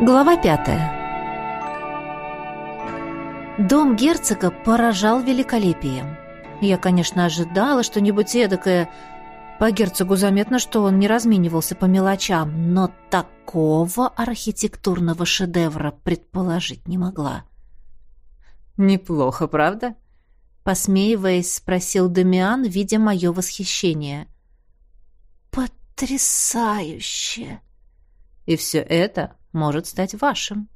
Глава пятая. Дом герцога поражал великолепием. Я, конечно, ожидала что-нибудь эдакое. По герцогу заметно, что он не разменивался по мелочам, но такого архитектурного шедевра предположить не могла. «Неплохо, правда?» Посмеиваясь, спросил Дамиан, видя мое восхищение. «Потрясающе!» «И все это может стать вашим».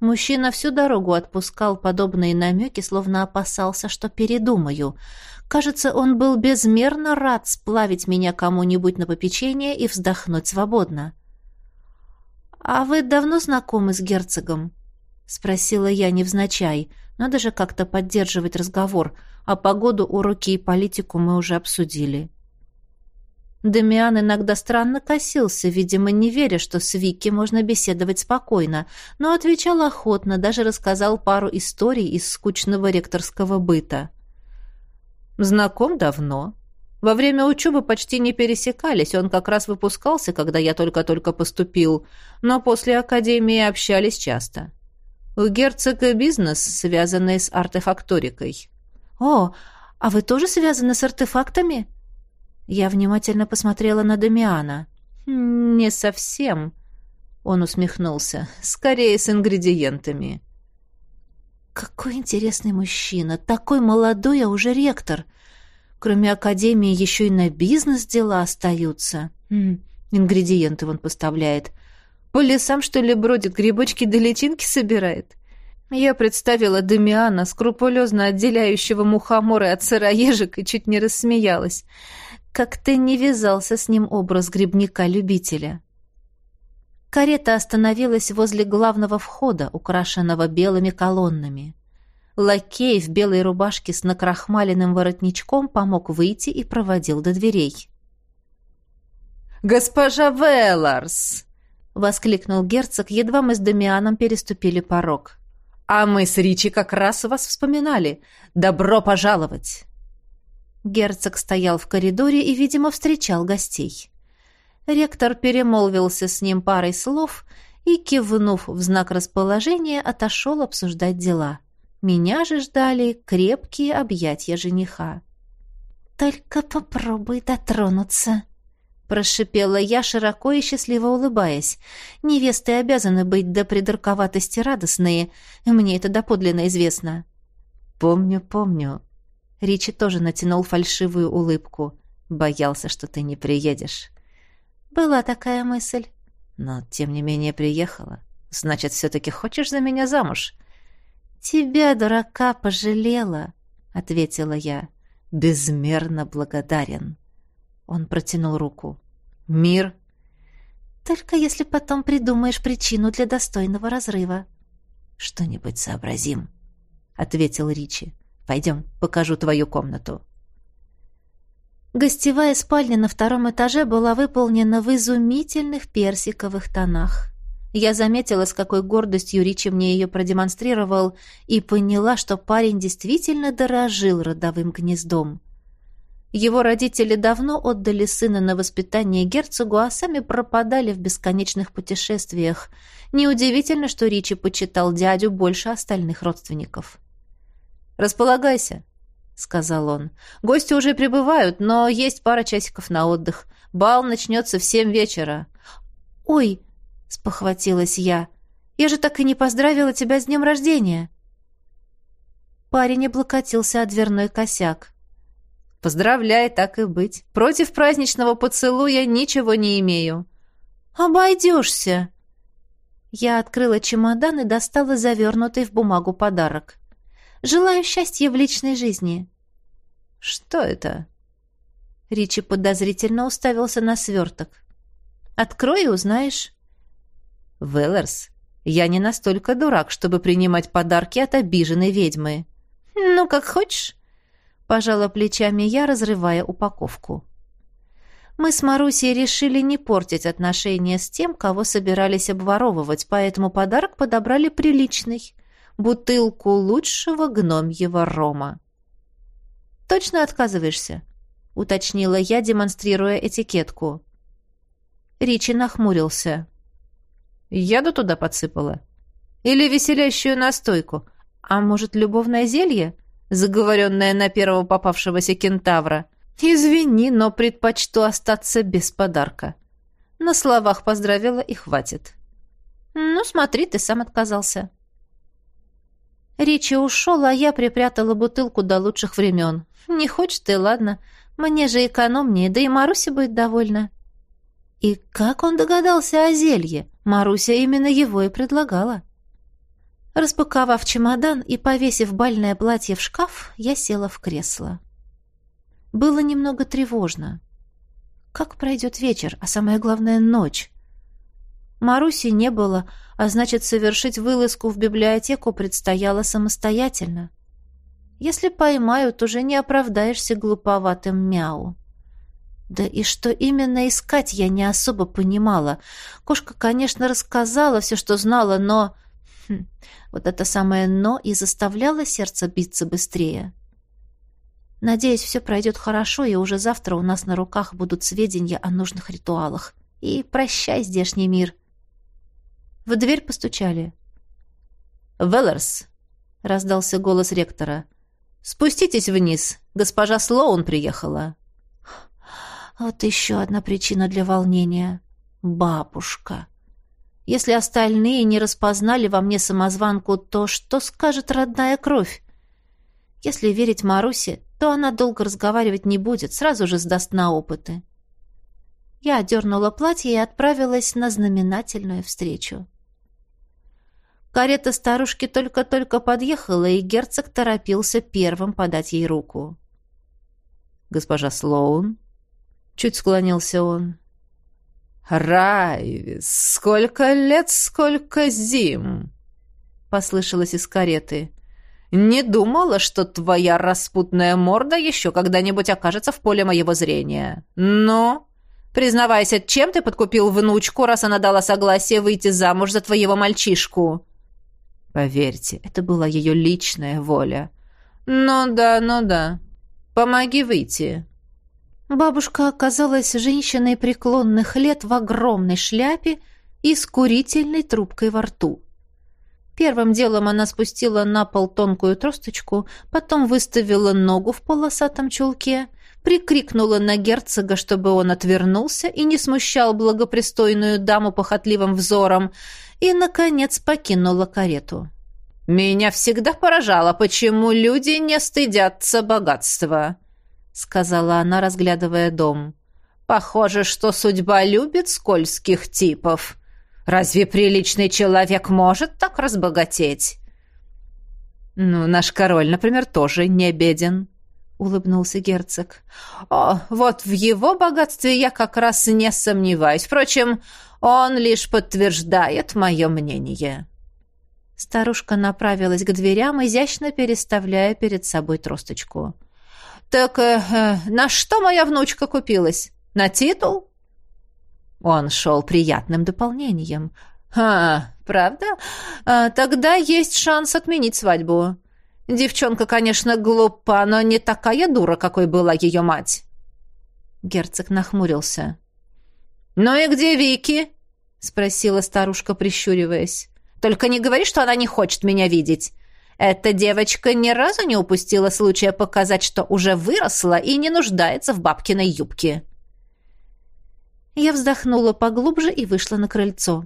Мужчина всю дорогу отпускал подобные намеки, словно опасался, что передумаю. Кажется, он был безмерно рад сплавить меня кому-нибудь на попечение и вздохнуть свободно. «А вы давно знакомы с герцогом?» — спросила я невзначай. «Надо же как-то поддерживать разговор, а погоду, уроки и политику мы уже обсудили». Демиан иногда странно косился, видимо, не веря, что с Вики можно беседовать спокойно, но отвечал охотно, даже рассказал пару историй из скучного ректорского быта. «Знаком давно. Во время учебы почти не пересекались, он как раз выпускался, когда я только-только поступил, но после академии общались часто. У герцога бизнес, связанный с артефакторикой». «О, а вы тоже связаны с артефактами?» Я внимательно посмотрела на Дамиана. «Не совсем», — он усмехнулся. «Скорее с ингредиентами». «Какой интересный мужчина! Такой молодой, а уже ректор! Кроме академии еще и на бизнес дела остаются. М ингредиенты он поставляет. По лесам, что ли, бродит, грибочки да личинки собирает?» Я представила Дамиана, скрупулезно отделяющего мухоморы от сыроежек, и чуть не рассмеялась. Как-то не вязался с ним образ грибника-любителя. Карета остановилась возле главного входа, украшенного белыми колоннами. Лакей в белой рубашке с накрахмаленным воротничком помог выйти и проводил до дверей. «Госпожа Велларс!» — воскликнул герцог, едва мы с Дамианом переступили порог. «А мы с Ричи как раз вас вспоминали. Добро пожаловать!» Герцог стоял в коридоре и, видимо, встречал гостей. Ректор перемолвился с ним парой слов и, кивнув в знак расположения, отошел обсуждать дела. Меня же ждали крепкие объятия жениха. «Только попробуй дотронуться», — прошипела я, широко и счастливо улыбаясь. «Невесты обязаны быть до придурковатости радостные, мне это доподлинно известно». «Помню, помню», Ричи тоже натянул фальшивую улыбку. Боялся, что ты не приедешь. Была такая мысль. Но, тем не менее, приехала. Значит, все-таки хочешь за меня замуж? Тебя, дурака, пожалела, ответила я. Безмерно благодарен. Он протянул руку. Мир? Только если потом придумаешь причину для достойного разрыва. Что-нибудь сообразим, ответил Ричи. Пойдем, покажу твою комнату». Гостевая спальня на втором этаже была выполнена в изумительных персиковых тонах. Я заметила, с какой гордостью Ричи мне ее продемонстрировал, и поняла, что парень действительно дорожил родовым гнездом. Его родители давно отдали сына на воспитание герцогу, а сами пропадали в бесконечных путешествиях. Неудивительно, что Ричи почитал дядю больше остальных родственников. «Располагайся», — сказал он. «Гости уже прибывают, но есть пара часиков на отдых. Бал начнется в семь вечера». «Ой!» — спохватилась я. «Я же так и не поздравила тебя с днем рождения!» Парень облокотился о дверной косяк. «Поздравляй, так и быть. Против праздничного поцелуя ничего не имею». «Обойдешься!» Я открыла чемодан и достала завернутый в бумагу подарок. Желаю счастья в личной жизни». «Что это?» Ричи подозрительно уставился на сверток. «Открой и узнаешь». «Веллерс, я не настолько дурак, чтобы принимать подарки от обиженной ведьмы». «Ну, как хочешь», — пожала плечами я, разрывая упаковку. Мы с Марусей решили не портить отношения с тем, кого собирались обворовывать, поэтому подарок подобрали приличный — бутылку лучшего гномьего рома. «Точно отказываешься?» — уточнила я, демонстрируя этикетку. Ричи нахмурился. Яду туда подсыпала? Или веселящую настойку? А может, любовное зелье, заговоренное на первого попавшегося кентавра? Извини, но предпочту остаться без подарка. На словах поздравила и хватит. Ну, смотри, ты сам отказался. Ричи ушел, а я припрятала бутылку до лучших времен. Не хочешь ты, ладно. Мне же экономнее, да и Маруся будет довольна. И как он догадался о зелье? Маруся именно его и предлагала. Распаковав чемодан и повесив бальное платье в шкаф, я села в кресло. Было немного тревожно. Как пройдет вечер, а самое главное — ночь? Маруси не было, а значит, совершить вылазку в библиотеку предстояло самостоятельно. Если поймают, уже не оправдаешься глуповатым мяу. Да и что именно искать, я не особо понимала. Кошка, конечно, рассказала все, что знала, но... Хм, вот это самое «но» и заставляло сердце биться быстрее. Надеюсь, все пройдет хорошо, и уже завтра у нас на руках будут сведения о нужных ритуалах. И прощай, здешний мир. В дверь постучали. «Веллерс!» — раздался голос ректора. «Спуститесь вниз. Госпожа Слоун приехала». Вот еще одна причина для волнения. Бабушка. Если остальные не распознали во мне самозванку, то что скажет родная кровь? Если верить Марусе, то она долго разговаривать не будет, сразу же сдаст на опыты. Я одернула платье и отправилась на знаменательную встречу. Карета старушки только-только подъехала, и герцог торопился первым подать ей руку. «Госпожа Слоун?» Чуть склонился он. «Райвис, сколько лет, сколько зим!» Послышалось из кареты. «Не думала, что твоя распутная морда еще когда-нибудь окажется в поле моего зрения. Но, признавайся, чем ты подкупил внучку, раз она дала согласие выйти замуж за твоего мальчишку?» Поверьте, это была ее личная воля. «Ну да, ну да. Помоги выйти». Бабушка оказалась женщиной преклонных лет в огромной шляпе и с курительной трубкой во рту. Первым делом она спустила на пол тонкую тросточку, потом выставила ногу в полосатом чулке, прикрикнула на герцога, чтобы он отвернулся и не смущал благопристойную даму похотливым взором, и, наконец, покинула карету. «Меня всегда поражало, почему люди не стыдятся богатства», сказала она, разглядывая дом. Похоже, что судьба любит скользких типов. Разве приличный человек может так разбогатеть? Ну, наш король, например, тоже не беден, улыбнулся герцог. О, вот в его богатстве я как раз не сомневаюсь. Впрочем, он лишь подтверждает мое мнение. Старушка направилась к дверям, изящно переставляя перед собой тросточку. «Так э, э, на что моя внучка купилась? На титул?» Он шел приятным дополнением. «А, правда? А, тогда есть шанс отменить свадьбу. Девчонка, конечно, глупа, но не такая дура, какой была ее мать». Герцог нахмурился. «Ну и где Вики?» — спросила старушка, прищуриваясь. «Только не говори, что она не хочет меня видеть. Эта девочка ни разу не упустила случая показать, что уже выросла и не нуждается в бабкиной юбке. Я вздохнула поглубже и вышла на крыльцо.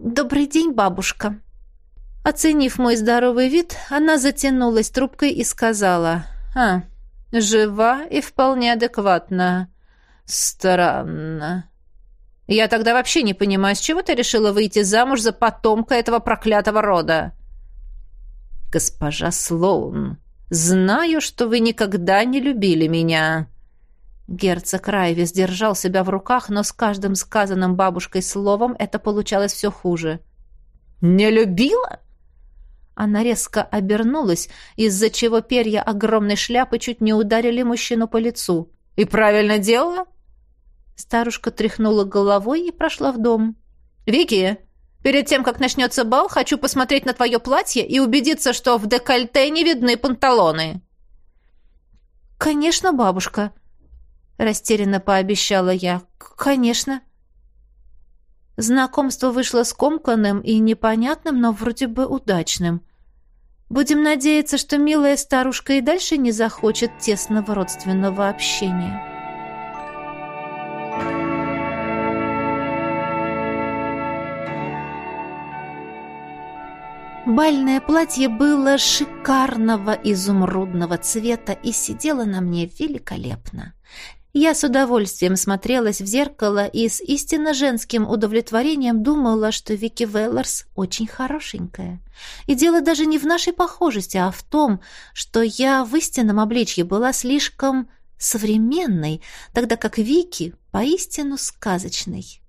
«Добрый день, бабушка!» Оценив мой здоровый вид, она затянулась трубкой и сказала, «А, жива и вполне адекватна. Странно. Я тогда вообще не понимаю, с чего ты решила выйти замуж за потомка этого проклятого рода?» «Госпожа Слоун, знаю, что вы никогда не любили меня». Герцог Райвис держал себя в руках, но с каждым сказанным бабушкой словом это получалось все хуже. «Не любила?» Она резко обернулась, из-за чего перья огромной шляпы чуть не ударили мужчину по лицу. «И правильно делала?» Старушка тряхнула головой и прошла в дом. «Вики, Перед тем, как начнется бал, хочу посмотреть на твое платье и убедиться, что в декольте не видны панталоны». «Конечно, бабушка», — растерянно пообещала я. «Конечно». Знакомство вышло скомканным и непонятным, но вроде бы удачным. Будем надеяться, что милая старушка и дальше не захочет тесного родственного общения. Бальное платье было шикарного изумрудного цвета и сидело на мне великолепно. Я с удовольствием смотрелась в зеркало и с истинно женским удовлетворением думала, что Вики Велларс очень хорошенькая. И дело даже не в нашей похожести, а в том, что я в истинном обличье была слишком современной, тогда как Вики поистину сказочной.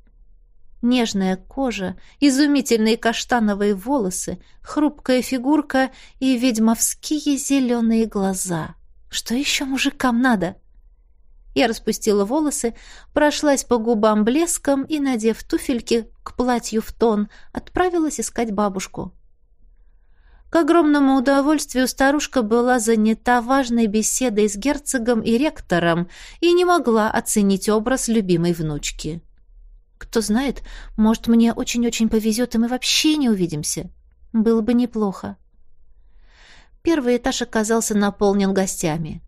Нежная кожа, изумительные каштановые волосы, хрупкая фигурка и ведьмовские зеленые глаза. Что еще мужикам надо? — я распустила волосы, прошлась по губам блеском и, надев туфельки к платью в тон, отправилась искать бабушку. К огромному удовольствию старушка была занята важной беседой с герцогом и ректором и не могла оценить образ любимой внучки. Кто знает, может, мне очень-очень повезет, и мы вообще не увидимся. Было бы неплохо. Первый этаж оказался наполнен гостями.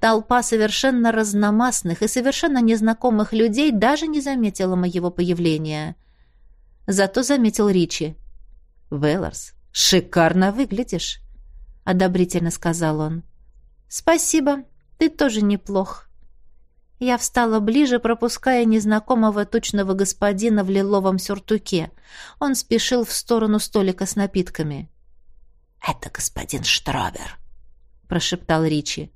Толпа совершенно разномастных и совершенно незнакомых людей даже не заметила моего появления. Зато заметил Ричи. «Велларс, шикарно выглядишь», — одобрительно сказал он. «Спасибо, ты тоже неплох». Я встала ближе, пропуская незнакомого тучного господина в лиловом сюртуке. Он спешил в сторону столика с напитками. «Это господин Штробер», — прошептал Ричи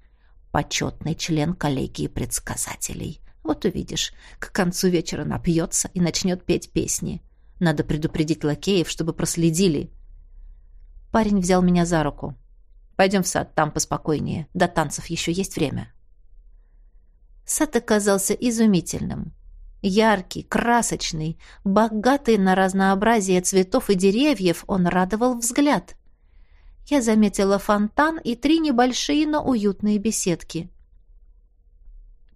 почетный член коллегии предсказателей. Вот увидишь, к концу вечера напьется и начнет петь песни. Надо предупредить лакеев, чтобы проследили. Парень взял меня за руку. «Пойдем в сад, там поспокойнее. До танцев еще есть время». Сад оказался изумительным. Яркий, красочный, богатый на разнообразие цветов и деревьев, он радовал взгляд я заметила фонтан и три небольшие, но уютные беседки.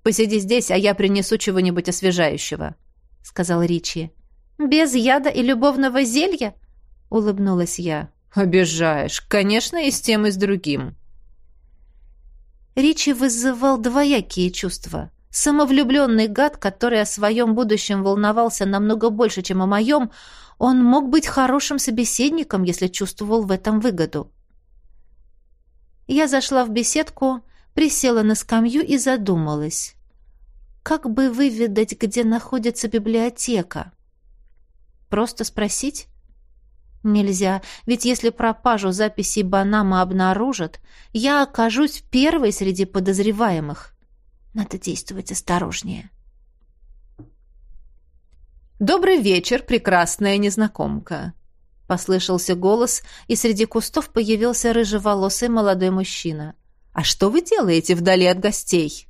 «Посиди здесь, а я принесу чего-нибудь освежающего», — сказал Ричи. «Без яда и любовного зелья?» — улыбнулась я. «Обижаешь. Конечно, и с тем, и с другим». Ричи вызывал двоякие чувства. Самовлюбленный гад, который о своем будущем волновался намного больше, чем о моем, он мог быть хорошим собеседником, если чувствовал в этом выгоду. Я зашла в беседку, присела на скамью и задумалась. Как бы выведать, где находится библиотека? Просто спросить? Нельзя, ведь если пропажу записей Банама обнаружат, я окажусь первой среди подозреваемых. Надо действовать осторожнее. «Добрый вечер, прекрасная незнакомка!» Послышался голос, и среди кустов появился рыжеволосый молодой мужчина. «А что вы делаете вдали от гостей?»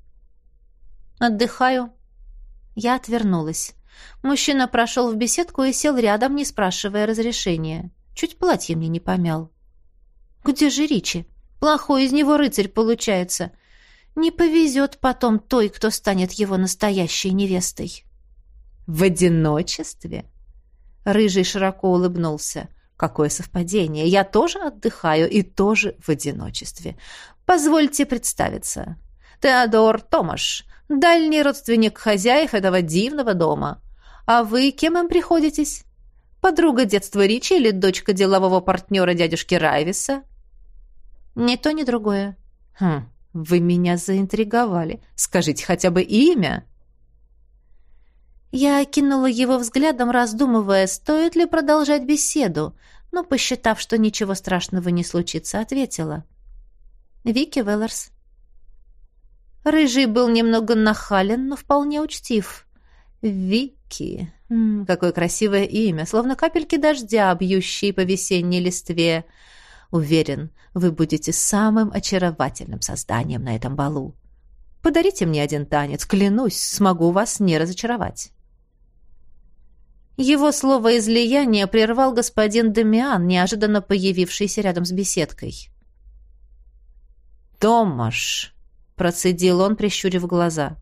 «Отдыхаю». Я отвернулась. Мужчина прошел в беседку и сел рядом, не спрашивая разрешения. Чуть платье мне не помял. «Где же Ричи? Плохой из него рыцарь получается. Не повезет потом той, кто станет его настоящей невестой». «В одиночестве?» Рыжий широко улыбнулся. Какое совпадение. Я тоже отдыхаю и тоже в одиночестве. Позвольте представиться. Теодор Томаш, дальний родственник хозяев этого дивного дома. А вы кем им приходитесь? Подруга детства Ричи или дочка делового партнера дядюшки Райвиса? Ни то, ни другое. Хм, вы меня заинтриговали. Скажите хотя бы имя. Я окинула его взглядом, раздумывая, стоит ли продолжать беседу, но, посчитав, что ничего страшного не случится, ответила. «Вики Веллерс». Рыжий был немного нахален, но вполне учтив. «Вики. М -м, какое красивое имя, словно капельки дождя, бьющие по весенней листве. Уверен, вы будете самым очаровательным созданием на этом балу. Подарите мне один танец, клянусь, смогу вас не разочаровать». Его слово излияние прервал господин Дамиан, неожиданно появившийся рядом с беседкой. «Томаш», — процедил он, прищурив глаза,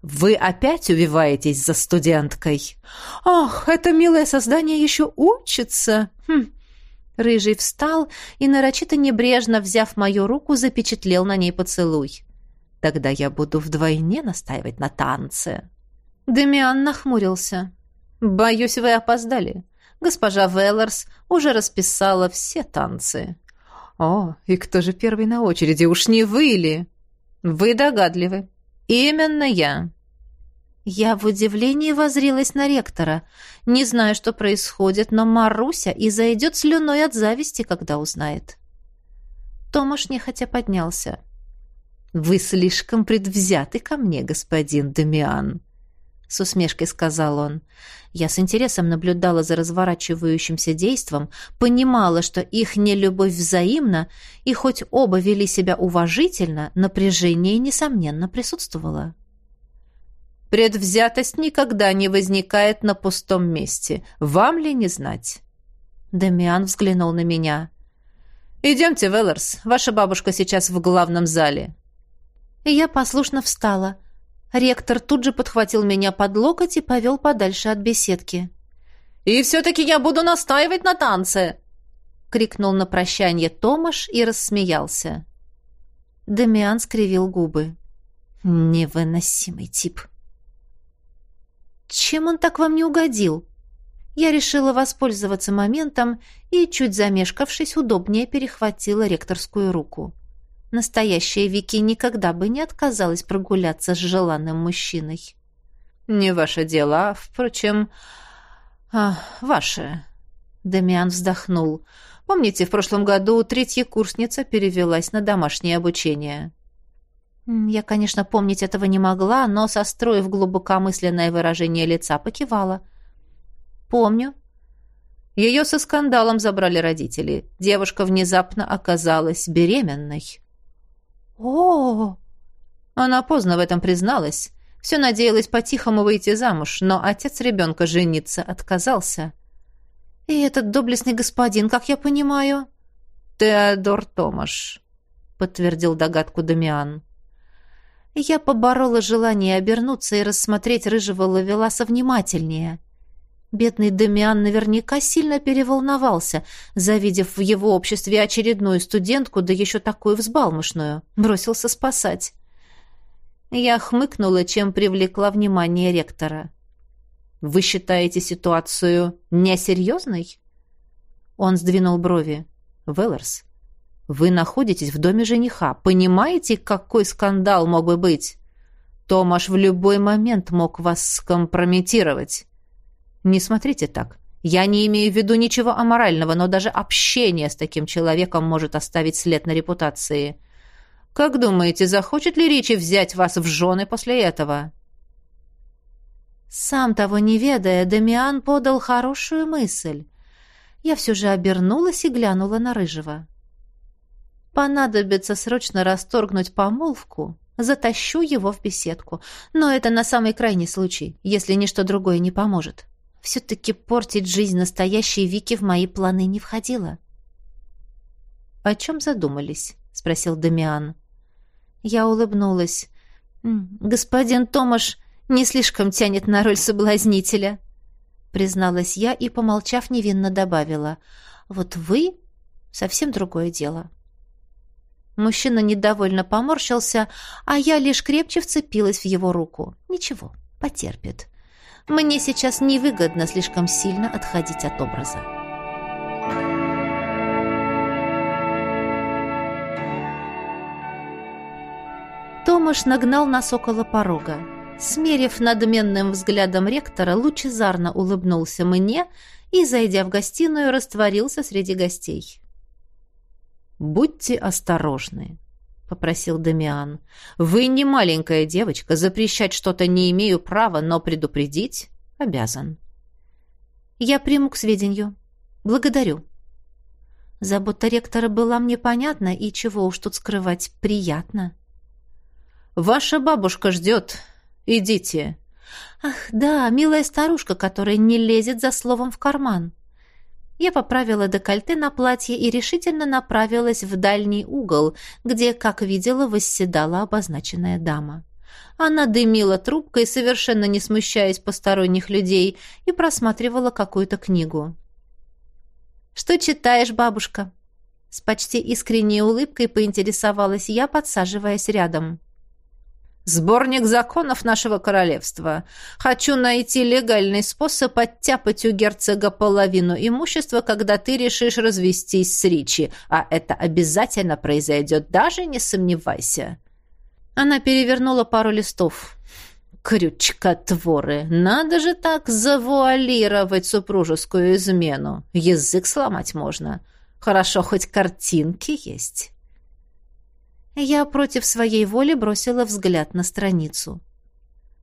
«Вы опять увиваетесь за студенткой?» «Ах, это милое создание еще учится!» хм. Рыжий встал и, нарочито небрежно взяв мою руку, запечатлел на ней поцелуй. «Тогда я буду вдвойне настаивать на танце». Демиан нахмурился. «Боюсь, вы опоздали. Госпожа Веллерс уже расписала все танцы». «О, и кто же первый на очереди? Уж не вы ли?» «Вы догадливы. Именно я». Я в удивлении возрилась на ректора. Не знаю, что происходит, но Маруся и зайдет слюной от зависти, когда узнает. Томаш нехотя поднялся. «Вы слишком предвзяты ко мне, господин Демиан», — с усмешкой сказал он. Я с интересом наблюдала за разворачивающимся действом, понимала, что их нелюбовь взаимна, и хоть оба вели себя уважительно, напряжение, несомненно, присутствовало. Предвзятость никогда не возникает на пустом месте. Вам ли не знать?» Дамиан взглянул на меня. «Идемте, Веллерс. Ваша бабушка сейчас в главном зале». Я послушно встала. Ректор тут же подхватил меня под локоть и повел подальше от беседки. «И все-таки я буду настаивать на танце!» — крикнул на прощание Томаш и рассмеялся. Дамиан скривил губы. «Невыносимый тип!» Чем он так вам не угодил? Я решила воспользоваться моментом и, чуть замешкавшись, удобнее перехватила ректорскую руку. Настоящая Вики никогда бы не отказалась прогуляться с желанным мужчиной. «Не ваше дело, а, впрочем, а, ваше». Дамиан вздохнул. «Помните, в прошлом году третья курсница перевелась на домашнее обучение?» Я, конечно, помнить этого не могла, но, состроив глубокомысленное выражение лица, покивала. «Помню». Ее со скандалом забрали родители. Девушка внезапно оказалась беременной. О Она поздно в этом призналась. Все надеялась по-тихому выйти замуж, но отец ребенка жениться отказался. «И этот доблестный господин, как я понимаю?» «Теодор Томаш», — подтвердил догадку Дамиан. Я поборола желание обернуться и рассмотреть рыжего ловеласа внимательнее. Бедный Демиан наверняка сильно переволновался, завидев в его обществе очередную студентку, да еще такую взбалмошную. Бросился спасать. Я хмыкнула, чем привлекла внимание ректора. «Вы считаете ситуацию несерьезной?» Он сдвинул брови. «Веллерс, вы находитесь в доме жениха. Понимаете, какой скандал мог бы быть? Томаш в любой момент мог вас скомпрометировать. Не смотрите так. Я не имею в виду ничего аморального, но даже общение с таким человеком может оставить след на репутации. Как думаете, захочет ли Ричи взять вас в жены после этого?» Сам того не ведая, Дамиан подал хорошую мысль. Я все же обернулась и глянула на Рыжего. Понадобится срочно расторгнуть помолвку, затащу его в беседку. Но это на самый крайний случай, если ничто другое не поможет. Все-таки портить жизнь настоящей Вики в мои планы не входило. «О чем задумались?» — спросил Дамиан. Я улыбнулась. «Господин Томаш не слишком тянет на роль соблазнителя», — призналась я и, помолчав, невинно добавила. «Вот вы — совсем другое дело». Мужчина недовольно поморщился, а я лишь крепче вцепилась в его руку. Ничего, потерпит. Мне сейчас невыгодно слишком сильно отходить от образа. Томаш нагнал нас около порога. Смерив надменным взглядом ректора, лучезарно улыбнулся мне и, зайдя в гостиную, растворился среди гостей. «Будьте осторожны», — попросил Дамиан. «Вы не маленькая девочка, запрещать что-то не имею права, но предупредить обязан». «Я приму к сведению. Благодарю». Забота ректора была мне понятна, и чего уж тут скрывать, приятно. «Ваша бабушка ждет. Идите». «Ах, да, милая старушка, которая не лезет за словом в карман». Я поправила декольте на платье и решительно направилась в дальний угол, где, как видела, восседала обозначенная дама. Она дымила трубкой, совершенно не смущаясь посторонних людей, и просматривала какую-то книгу. «Что читаешь, бабушка?» С почти искренней улыбкой поинтересовалась я, подсаживаясь рядом. «Сборник законов нашего королевства. Хочу найти легальный способ оттяпать у герцога половину имущества, когда ты решишь развестись с Ричи, а это обязательно произойдет, даже не сомневайся». Она перевернула пару листов. Крючкотворы! Надо же так завуалировать супружескую измену. Язык сломать можно. Хорошо, хоть картинки есть. Я против своей воли бросила взгляд на страницу.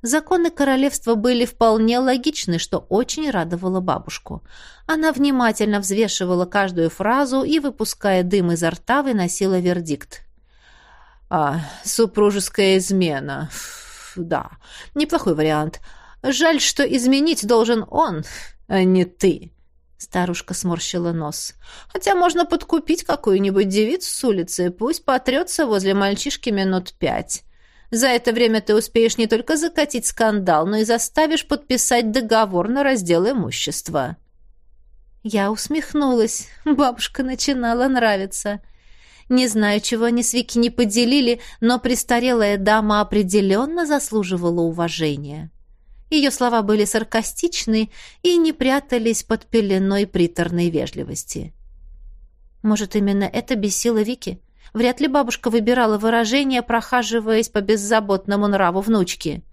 Законы королевства были вполне логичны, что очень радовало бабушку. Она внимательно взвешивала каждую фразу и, выпуская дым изо рта, выносила вердикт. «А, супружеская измена. Да, неплохой вариант. Жаль, что изменить должен он, а не ты». Старушка сморщила нос. «Хотя можно подкупить какую-нибудь девицу с улицы, пусть потрется возле мальчишки минут пять. За это время ты успеешь не только закатить скандал, но и заставишь подписать договор на раздел имущества». Я усмехнулась. Бабушка начинала нравиться. Не знаю, чего они с Вики не поделили, но престарелая дама определенно заслуживала уважения. Ее слова были саркастичны и не прятались под пеленой приторной вежливости. Может, именно это бесило Вики? Вряд ли бабушка выбирала выражение, прохаживаясь по беззаботному нраву внучки.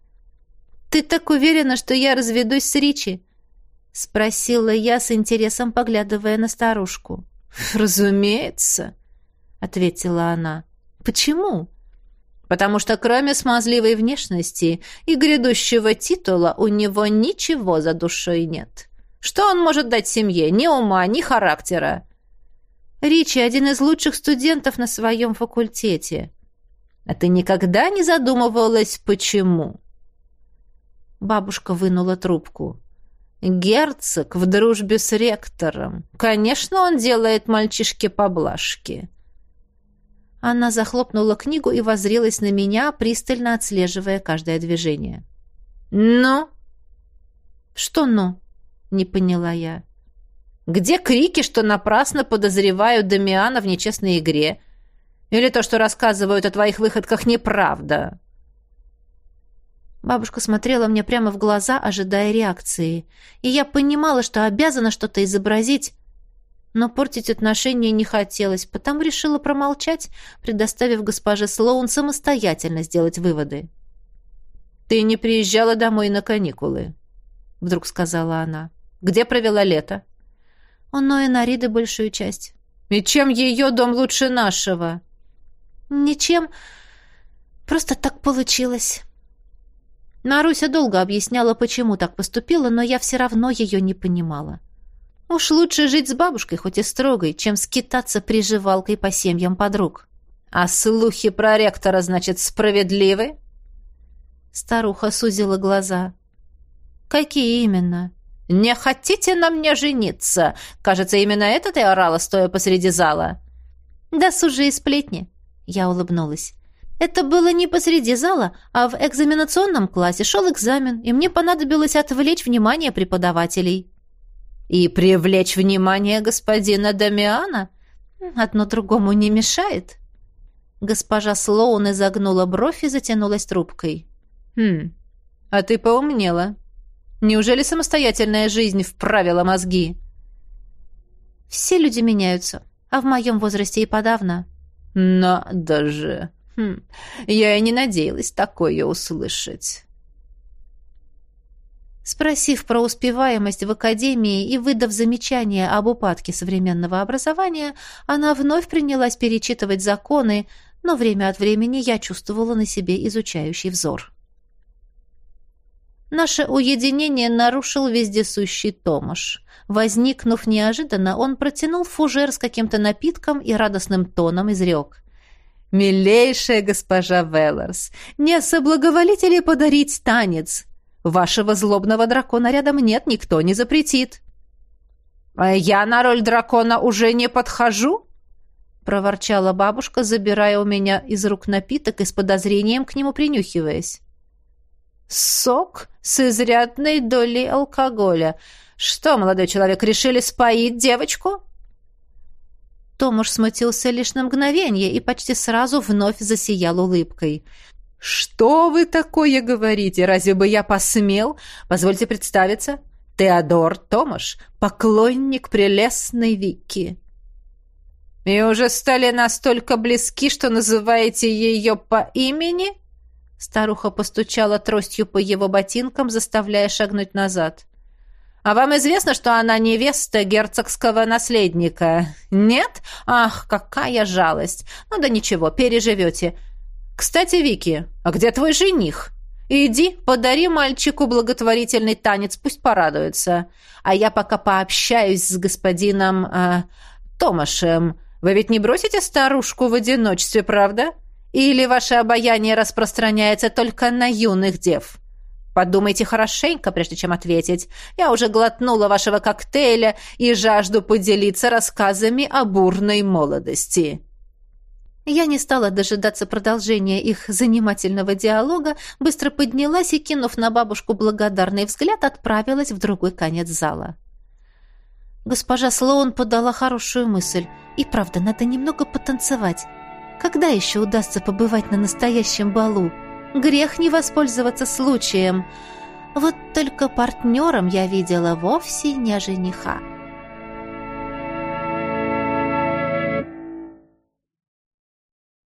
«Ты так уверена, что я разведусь с Ричи?» — спросила я с интересом, поглядывая на старушку. «Разумеется», — ответила она. «Почему?» Потому что кроме смазливой внешности и грядущего титула у него ничего за душой нет. Что он может дать семье? Ни ума, ни характера. Ричи один из лучших студентов на своем факультете. А ты никогда не задумывалась, почему? Бабушка вынула трубку. Герцог в дружбе с ректором. Конечно, он делает мальчишке поблажки. Она захлопнула книгу и воззрелась на меня, пристально отслеживая каждое движение. «Ну?» «Что «ну?» — не поняла я. «Где крики, что напрасно подозревают Дамиана в нечестной игре? Или то, что рассказывают о твоих выходках, неправда?» Бабушка смотрела мне прямо в глаза, ожидая реакции. И я понимала, что обязана что-то изобразить, но портить отношения не хотелось, потому решила промолчать, предоставив госпоже Слоун самостоятельно сделать выводы. «Ты не приезжала домой на каникулы», — вдруг сказала она. «Где провела лето?» «У Ноя Нариды большую часть». «И чем ее дом лучше нашего?» «Ничем. Просто так получилось». Маруся долго объясняла, почему так поступила, но я все равно ее не понимала. Уж лучше жить с бабушкой, хоть и строгой, чем скитаться приживалкой по семьям подруг. А слухи про ректора, значит, справедливы? Старуха сузила глаза. Какие именно? Не хотите на мне жениться? Кажется, именно это ты орала, стоя посреди зала. Да сужи и сплетни. Я улыбнулась. Это было не посреди зала, а в экзаменационном классе шел экзамен, и мне понадобилось отвлечь внимание преподавателей. И привлечь внимание господина Дамиана? Одно другому не мешает. Госпожа Слоун изогнула бровь и затянулась трубкой. «Хм, а ты поумнела. Неужели самостоятельная жизнь вправила мозги?» «Все люди меняются, а в моем возрасте и подавно». «Надо же! Хм, я и не надеялась такое услышать». Спросив про успеваемость в академии и выдав замечание об упадке современного образования, она вновь принялась перечитывать законы, но время от времени я чувствовала на себе изучающий взор. Наше уединение нарушил вездесущий Томаш. Возникнув неожиданно, он протянул фужер с каким-то напитком и радостным тоном изрек. «Милейшая госпожа Велларс, не соблаговолите ли подарить танец? Вашего злобного дракона рядом нет, никто не запретит». «А я на роль дракона уже не подхожу?» проворчала бабушка, забирая у меня из рук напиток и с подозрением к нему принюхиваясь. Сок с изрядной долей алкоголя. Что, молодой человек, решили споить девочку? Томуш смутился лишь на мгновение и почти сразу вновь засиял улыбкой. «Что вы такое говорите? Разве бы я посмел? Позвольте представиться. Теодор Томаш, поклонник прелестной Вики». «И уже стали настолько близки, что называете ее по имени?» Старуха постучала тростью по его ботинкам, заставляя шагнуть назад. «А вам известно, что она невеста герцогского наследника? Нет? Ах, какая жалость! Ну да ничего, переживете. Кстати, Вики, а где твой жених? Иди, подари мальчику благотворительный танец, пусть порадуется. А я пока пообщаюсь с господином э, Томашем. Вы ведь не бросите старушку в одиночестве, правда? Или ваше обаяние распространяется только на юных дев? Подумайте хорошенько, прежде чем ответить. Я уже глотнула вашего коктейля и жажду поделиться рассказами о бурной молодости». Я не стала дожидаться продолжения их занимательного диалога, быстро поднялась и, кинув на бабушку благодарный взгляд, отправилась в другой конец зала. Госпожа Слоун подала хорошую мысль. И правда, надо немного потанцевать. Когда еще удастся побывать на настоящем балу? Грех не воспользоваться случаем. Вот только партнером я видела вовсе не жениха.